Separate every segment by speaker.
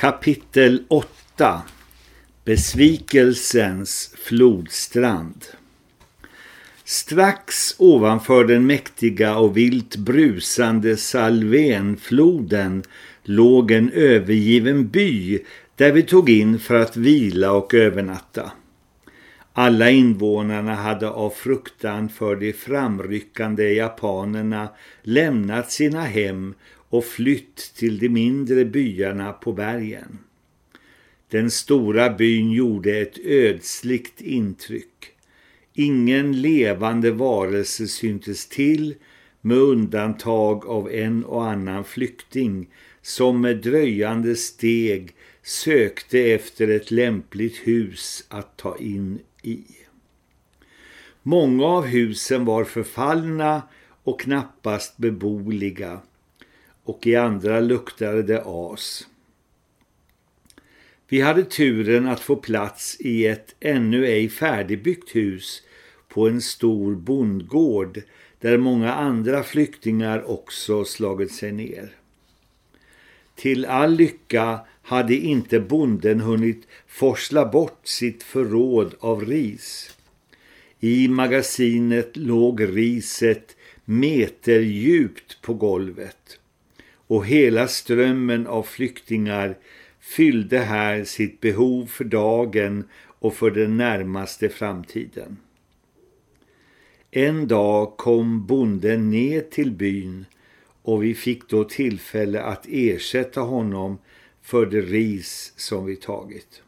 Speaker 1: Kapitel 8 Besvikelsens flodstrand Strax ovanför den mäktiga och vilt brusande Salvenfloden låg en övergiven by där vi tog in för att vila och övernatta. Alla invånarna hade av fruktan för de framryckande japanerna lämnat sina hem och flytt till de mindre byarna på bergen. Den stora byn gjorde ett ödsligt intryck. Ingen levande varelse syntes till med undantag av en och annan flykting som med dröjande steg sökte efter ett lämpligt hus att ta in i. Många av husen var förfallna och knappast beboliga och i andra luktade det as. Vi hade turen att få plats i ett ännu ej färdigbyggt hus på en stor bondgård där många andra flyktingar också slagit sig ner. Till all lycka hade inte bonden hunnit forsla bort sitt förråd av ris. I magasinet låg riset meter djupt på golvet och hela strömmen av flyktingar fyllde här sitt behov för dagen och för den närmaste framtiden. En dag kom bonden ner till byn och vi fick då tillfälle att ersätta honom för det ris som vi tagit.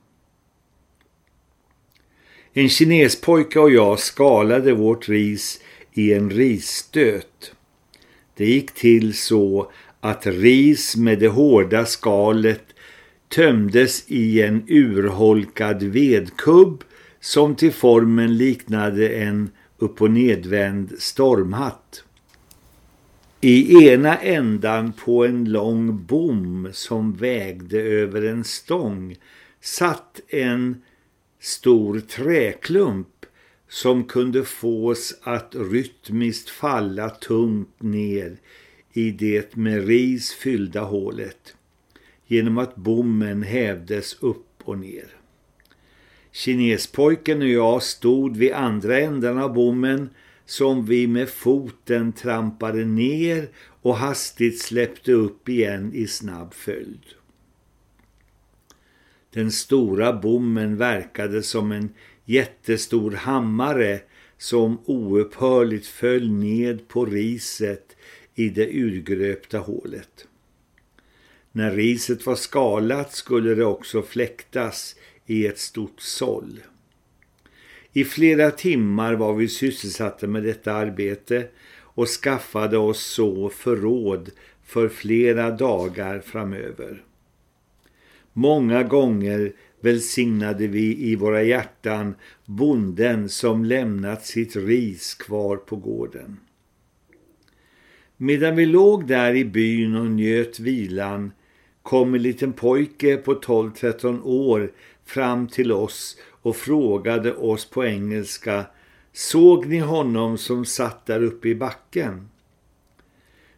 Speaker 1: En kinespojke och jag skalade vårt ris i en risstöt. Det gick till så att ris med det hårda skalet tömdes i en urholkad vedkubb som till formen liknade en upp- och nedvänd stormhatt. I ena ändan på en lång bom som vägde över en stång satt en stor träklump som kunde fås att rytmiskt falla tungt ner i det med ris fyllda hålet genom att bommen hävdes upp och ner. Kinespojken och jag stod vid andra änden av bommen som vi med foten trampade ner och hastigt släppte upp igen i snabb följd. Den stora bommen verkade som en jättestor hammare som oupphörligt föll ned på riset i det urgröpta hålet. När riset var skalat skulle det också fläktas i ett stort såll. I flera timmar var vi sysselsatta med detta arbete och skaffade oss så förråd för flera dagar framöver. Många gånger välsignade vi i våra hjärtan bonden som lämnat sitt ris kvar på gården. Medan vi låg där i byn och njöt vilan kom en liten pojke på 12-13 år fram till oss och frågade oss på engelska Såg ni honom som satt där uppe i backen?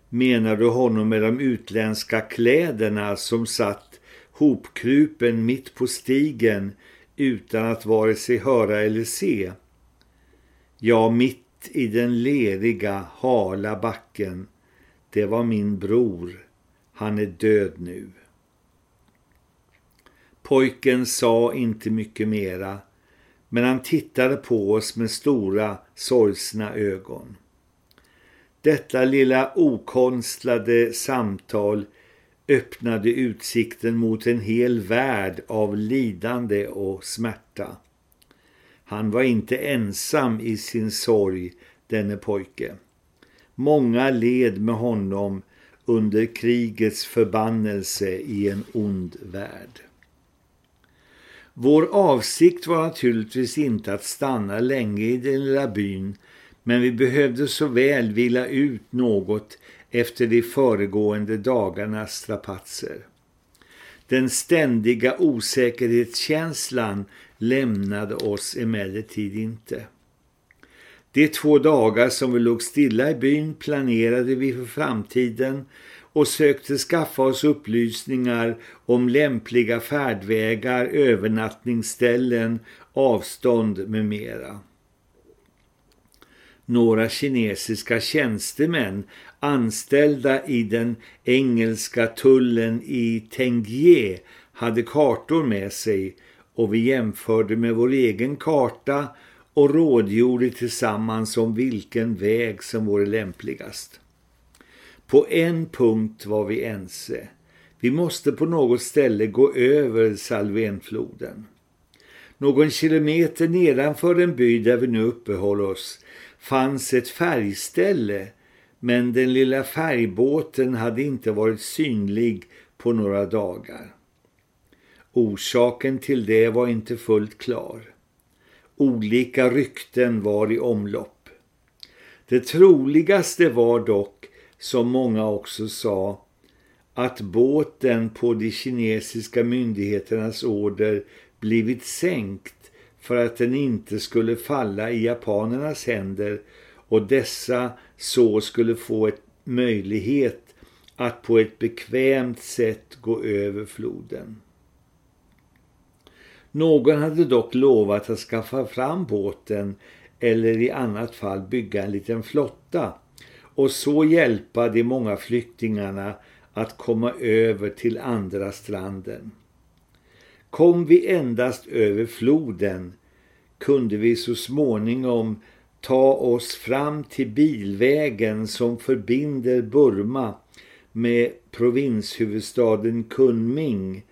Speaker 1: Menar du honom med de utländska kläderna som satt hopkrupen mitt på stigen utan att vare sig höra eller se? Ja, mitt i den leriga, hala backen. Det var min bror. Han är död nu. Pojken sa inte mycket mera, men han tittade på oss med stora, sorgsna ögon. Detta lilla okonstlade samtal öppnade utsikten mot en hel värld av lidande och smärta. Han var inte ensam i sin sorg, denne pojke. Många led med honom under krigets förbannelse i en ond värld. Vår avsikt var naturligtvis inte att stanna länge i den lilla byn men vi behövde så väl vila ut något efter de föregående dagarnas strapatser. Den ständiga osäkerhetskänslan lämnade oss emellertid inte. De två dagar som vi låg stilla i byn planerade vi för framtiden och sökte skaffa oss upplysningar om lämpliga färdvägar, övernattningsställen, avstånd med mera. Några kinesiska tjänstemän anställda i den engelska tullen i Tengie hade kartor med sig och vi jämförde med vår egen karta och rådgjorde tillsammans om vilken väg som vore lämpligast. På en punkt var vi ense. Vi måste på något ställe gå över Salvenfloden. Någon kilometer nedanför den by där vi nu uppehåller oss fanns ett färgställe men den lilla färgbåten hade inte varit synlig på några dagar. Orsaken till det var inte fullt klar. Olika rykten var i omlopp. Det troligaste var dock, som många också sa, att båten på de kinesiska myndigheternas order blivit sänkt för att den inte skulle falla i japanernas händer och dessa så skulle få ett möjlighet att på ett bekvämt sätt gå över floden. Någon hade dock lovat att skaffa fram båten eller i annat fall bygga en liten flotta och så hjälpa de många flyktingarna att komma över till andra stranden. Kom vi endast över floden kunde vi så småningom ta oss fram till bilvägen som förbinder Burma med provinshuvudstaden Kunming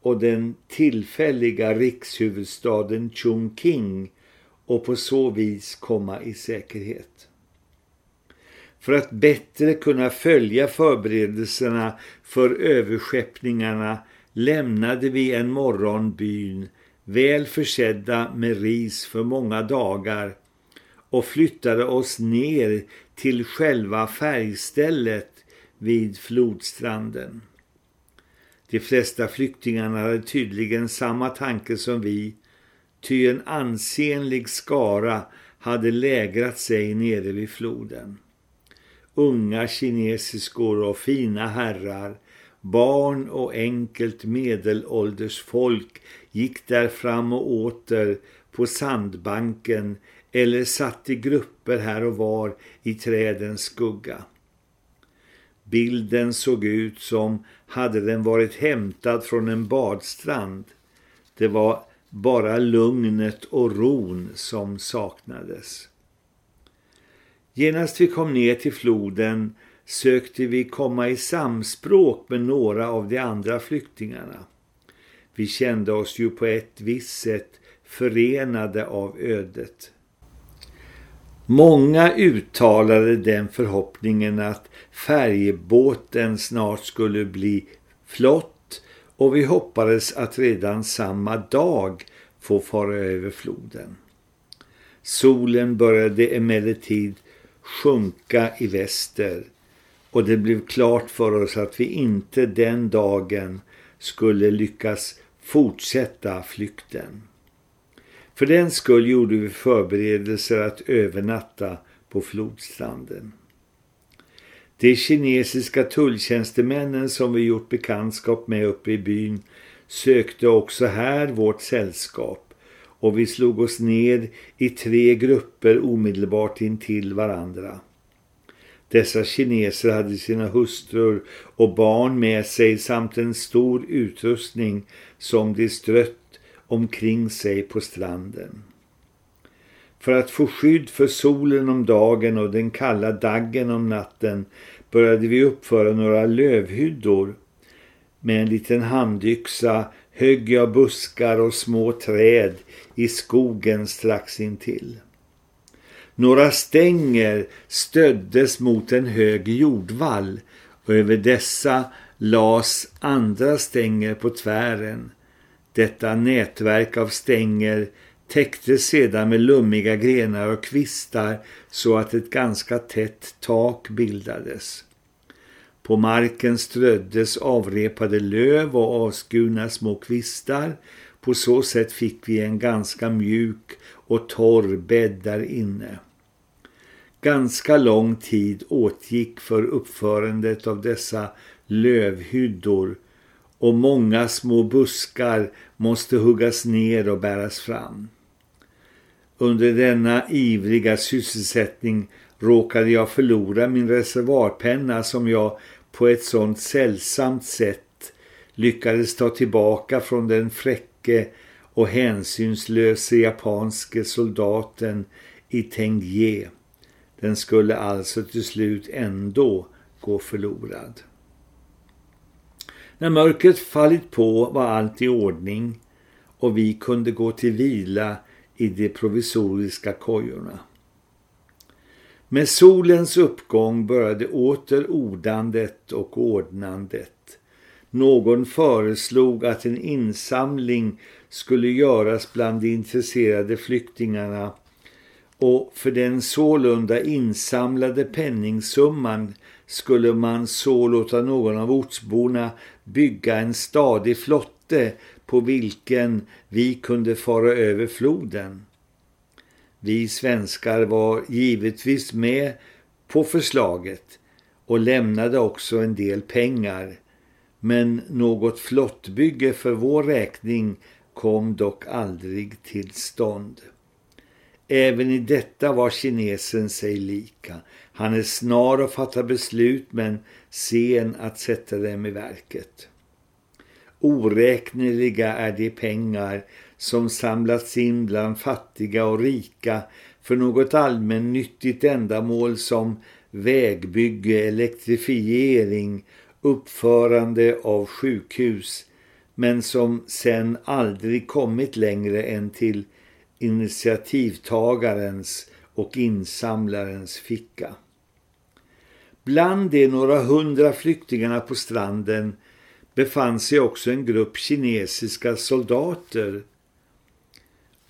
Speaker 1: och den tillfälliga rikshuvudstaden Chongqing och på så vis komma i säkerhet. För att bättre kunna följa förberedelserna för överskeppningarna lämnade vi en morgon byn väl försedda med ris för många dagar och flyttade oss ner till själva färgstället vid flodstranden. De flesta flyktingarna hade tydligen samma tanke som vi, ty en ansenlig skara hade lägrat sig nere vid floden. Unga kinesiskor och fina herrar, barn och enkelt medelålders folk gick där fram och åter på sandbanken eller satt i grupper här och var i trädens skugga. Bilden såg ut som hade den varit hämtad från en badstrand. Det var bara lugnet och ron som saknades. Genast vi kom ner till floden sökte vi komma i samspråk med några av de andra flyktingarna. Vi kände oss ju på ett visst sätt förenade av ödet. Många uttalade den förhoppningen att färjebåten snart skulle bli flott och vi hoppades att redan samma dag få fara över floden. Solen började emellertid sjunka i väster och det blev klart för oss att vi inte den dagen skulle lyckas fortsätta flykten. För den skull gjorde vi förberedelser att övernatta på flodstranden. De kinesiska tulltjänstemännen som vi gjort bekantskap med uppe i byn sökte också här vårt sällskap och vi slog oss ned i tre grupper omedelbart intill varandra. Dessa kineser hade sina hustrur och barn med sig samt en stor utrustning som de strött omkring sig på stranden. För att få skydd för solen om dagen och den kalla daggen om natten började vi uppföra några lövhyddor. Med en liten handyxa högg jag buskar och små träd i skogen strax intill. Några stänger stöddes mot en hög jordvall och över dessa las andra stänger på tvären. Detta nätverk av stänger täcktes sedan med lummiga grenar och kvistar så att ett ganska tätt tak bildades. På marken ströddes avrepade löv och avskurna små kvistar. På så sätt fick vi en ganska mjuk och torr bädd där inne. Ganska lång tid åtgick för uppförandet av dessa lövhyddor och många små buskar måste huggas ner och bäras fram. Under denna ivriga sysselsättning råkade jag förlora min reservarpenna som jag på ett sådant sällsamt sätt lyckades ta tillbaka från den fräcke och hänsynslöse japanske soldaten i Tengye. Den skulle alltså till slut ändå gå förlorad. När mörkret fallit på var allt i ordning och vi kunde gå till vila i de provisoriska kojorna. Med solens uppgång började åter ordandet och ordnandet. Någon föreslog att en insamling skulle göras bland de intresserade flyktingarna och för den sålunda insamlade penningsumman skulle man så låta någon av ortsborna bygga en stadig flotte på vilken vi kunde fara över floden. Vi svenskar var givetvis med på förslaget och lämnade också en del pengar men något flottbygge för vår räkning kom dock aldrig till stånd. Även i detta var kinesen sig lika. Han är snar att fatta beslut men sen att sätta dem i verket. Oräkneliga är de pengar som samlats in bland fattiga och rika för något allmännyttigt ändamål som vägbygge, elektrifiering, uppförande av sjukhus men som sen aldrig kommit längre än till initiativtagarens och insamlarens ficka. Bland de några hundra flyktingarna på stranden befann sig också en grupp kinesiska soldater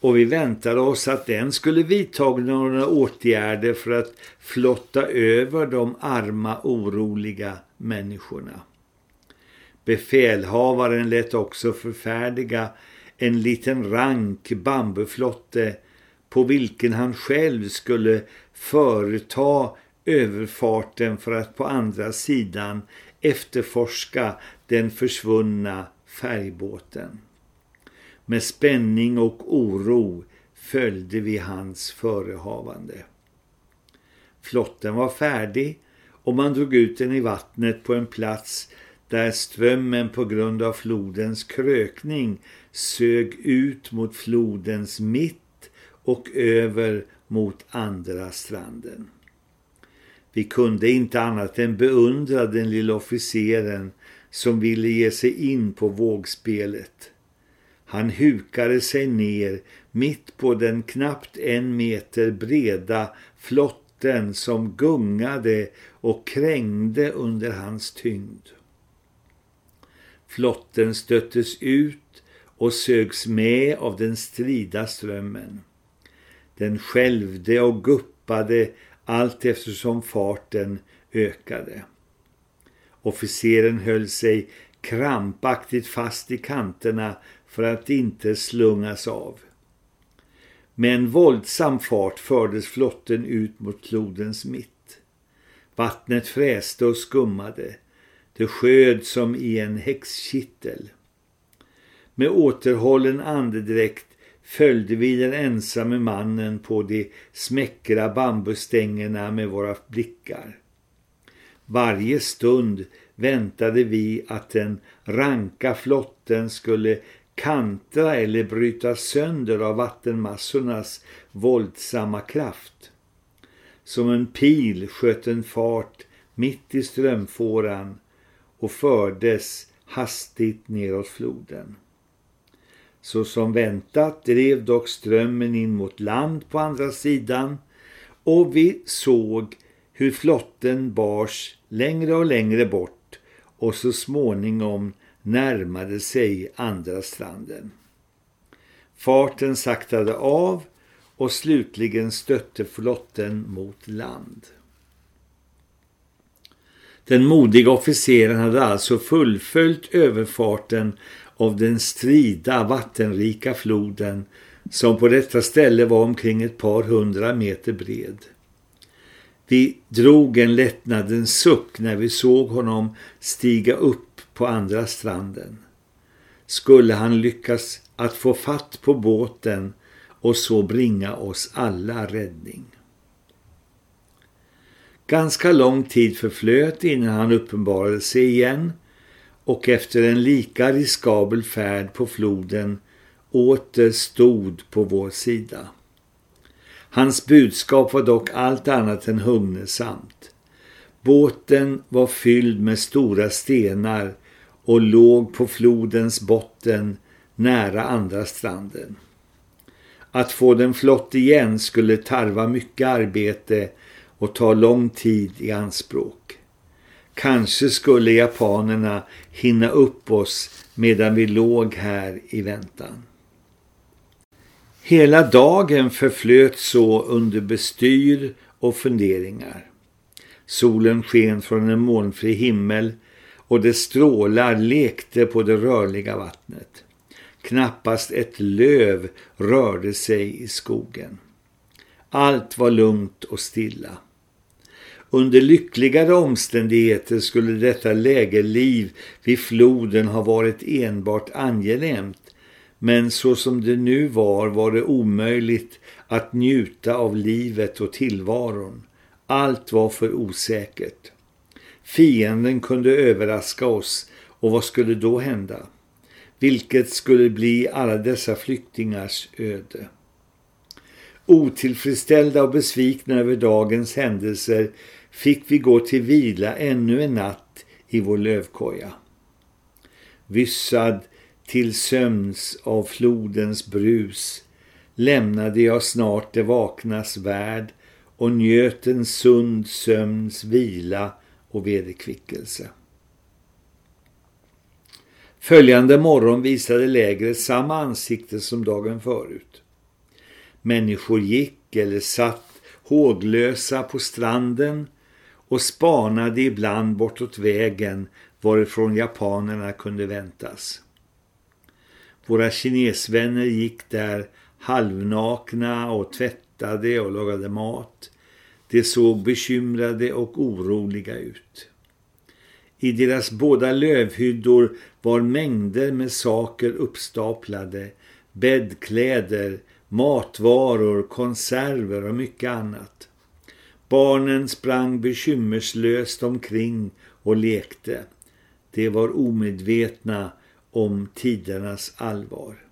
Speaker 1: och vi väntade oss att den skulle vidta några åtgärder för att flotta över de arma oroliga människorna. Befälhavaren lät också förfärdiga en liten rank bambuflotte på vilken han själv skulle företa överfarten för att på andra sidan efterforska den försvunna färgbåten. Med spänning och oro följde vi hans förehavande. Flotten var färdig och man drog ut den i vattnet på en plats där strömmen på grund av flodens krökning sög ut mot flodens mitt och över mot andra stranden. Vi kunde inte annat än beundra den lilla officeren som ville ge sig in på vågspelet. Han hukade sig ner mitt på den knappt en meter breda flotten som gungade och krängde under hans tyngd. Flotten stöttes ut och sögs med av den strida strömmen. Den skälvde och guppade allt eftersom farten ökade. Officeren höll sig krampaktigt fast i kanterna för att inte slungas av. Med en våldsam fart fördes flotten ut mot klodens mitt. Vattnet fräste och skummade. Det sköd som i en häxkittel. Med återhållen andedräkt följde vi den ensamme mannen på de smäckra bambustängerna med våra blickar. Varje stund väntade vi att den ranka flotten skulle kantra eller bryta sönder av vattenmassornas våldsamma kraft. Som en pil sköt en fart mitt i strömfåran och fördes hastigt neråt floden. Så som väntat drev dock strömmen in mot land på andra sidan och vi såg hur flotten bars längre och längre bort och så småningom närmade sig andra stranden. Farten saktade av och slutligen stötte flotten mot land. Den modiga officeren hade alltså fullföljt överfarten av den strida vattenrika floden som på detta ställe var omkring ett par hundra meter bred. Vi drog en lättnadens suck när vi såg honom stiga upp på andra stranden. Skulle han lyckas att få fatt på båten och så bringa oss alla räddning. Ganska lång tid förflöt innan han uppenbarade sig igen och efter en lika riskabel färd på floden åter stod på vår sida. Hans budskap var dock allt annat än hugnesamt. Båten var fylld med stora stenar och låg på flodens botten nära andra stranden. Att få den flott igen skulle tarva mycket arbete och ta lång tid i anspråk. Kanske skulle japanerna hinna upp oss medan vi låg här i väntan. Hela dagen förflöt så under bestyr och funderingar. Solen sken från en molnfri himmel och dess strålar lekte på det rörliga vattnet. Knappast ett löv rörde sig i skogen. Allt var lugnt och stilla. Under lyckligare omständigheter skulle detta lägerliv vid floden ha varit enbart angenämt, men så som det nu var var det omöjligt att njuta av livet och tillvaron. Allt var för osäkert. Fienden kunde överraska oss och vad skulle då hända? Vilket skulle bli alla dessa flyktingars öde? Otillfredsställda och besvikna över dagens händelser fick vi gå till vila ännu en natt i vår lövkoja. Vyssad till sömns av flodens brus lämnade jag snart det vaknas värld och njöt en sund sömns vila och vederkvickelse. Följande morgon visade lägret samma ansikte som dagen förut. Människor gick eller satt håglösa på stranden och spanade ibland bortåt vägen varifrån japanerna kunde väntas. Våra kinesvänner gick där halvnakna och tvättade och lagade mat. De såg bekymrade och oroliga ut. I deras båda lövhyddor var mängder med saker uppstaplade, bäddkläder, matvaror, konserver och mycket annat. Barnen sprang bekymmerslöst omkring och lekte. De var omedvetna om tidernas allvar.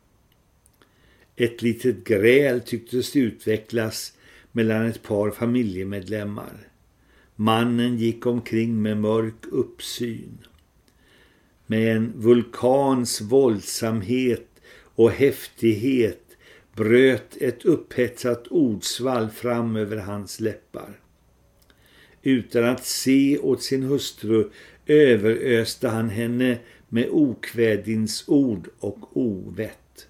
Speaker 1: Ett litet gräl tycktes utvecklas mellan ett par familjemedlemmar. Mannen gick omkring med mörk uppsyn. Med en vulkans våldsamhet och häftighet bröt ett upphetsat ordsvall fram över hans läppar. Utan att se åt sin hustru överöste han henne med okvädinsord och ovett.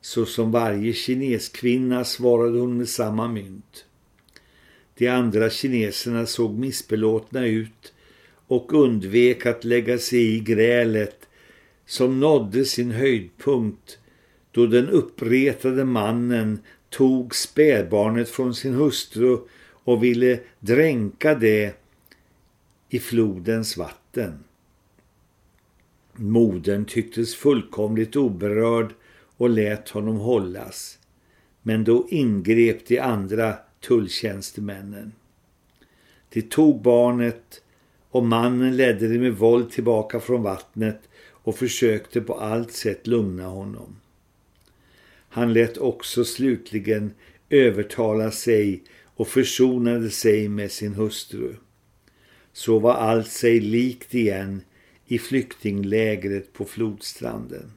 Speaker 1: Så som varje kineskvinna svarade hon med samma mynt. De andra kineserna såg missbelåtna ut och undvek att lägga sig i grälet som nådde sin höjdpunkt då den uppretade mannen tog spädbarnet från sin hustru och ville dränka det i flodens vatten. Modern tycktes fullkomligt oberörd och lät honom hållas. Men då ingrep de andra tulltjänstemännen. De tog barnet och mannen ledde det med våld tillbaka från vattnet och försökte på allt sätt lugna honom. Han lät också slutligen övertala sig och försonade sig med sin hustru. Så var allt sig likt igen i flyktinglägret på flodstranden.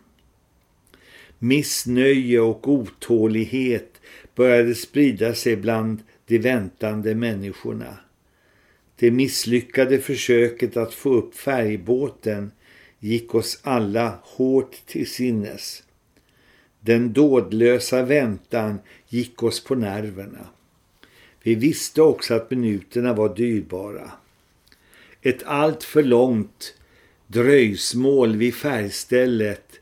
Speaker 1: Missnöje och otålighet började sprida sig bland de väntande människorna. Det misslyckade försöket att få upp färgbåten gick oss alla hårt till sinnes. Den dådlösa väntan gick oss på nerverna. Vi visste också att minuterna var dyrbara. Ett allt för långt dröjsmål vid färgstället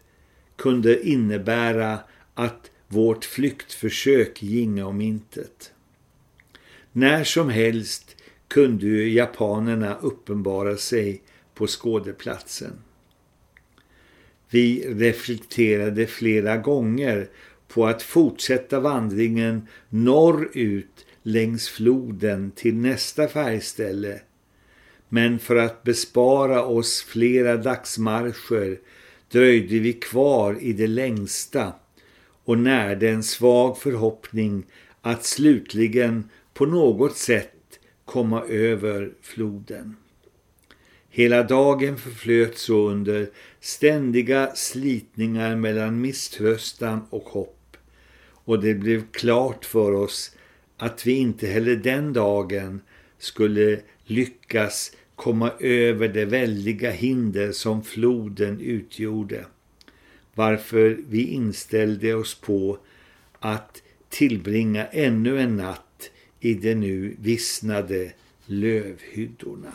Speaker 1: kunde innebära att vårt flyktförsök ginge om intet. När som helst kunde ju japanerna uppenbara sig på skådeplatsen. Vi reflekterade flera gånger på att fortsätta vandringen norrut längs floden till nästa färgställe. Men för att bespara oss flera dagsmarscher dröjde vi kvar i det längsta och närde en svag förhoppning att slutligen på något sätt komma över floden. Hela dagen förflöt så under ständiga slitningar mellan misströstan och hopp och det blev klart för oss att vi inte heller den dagen skulle lyckas komma över det väldiga hinder som floden utgjorde. Varför vi inställde oss på att tillbringa ännu en natt i de nu vissnade lövhyddorna.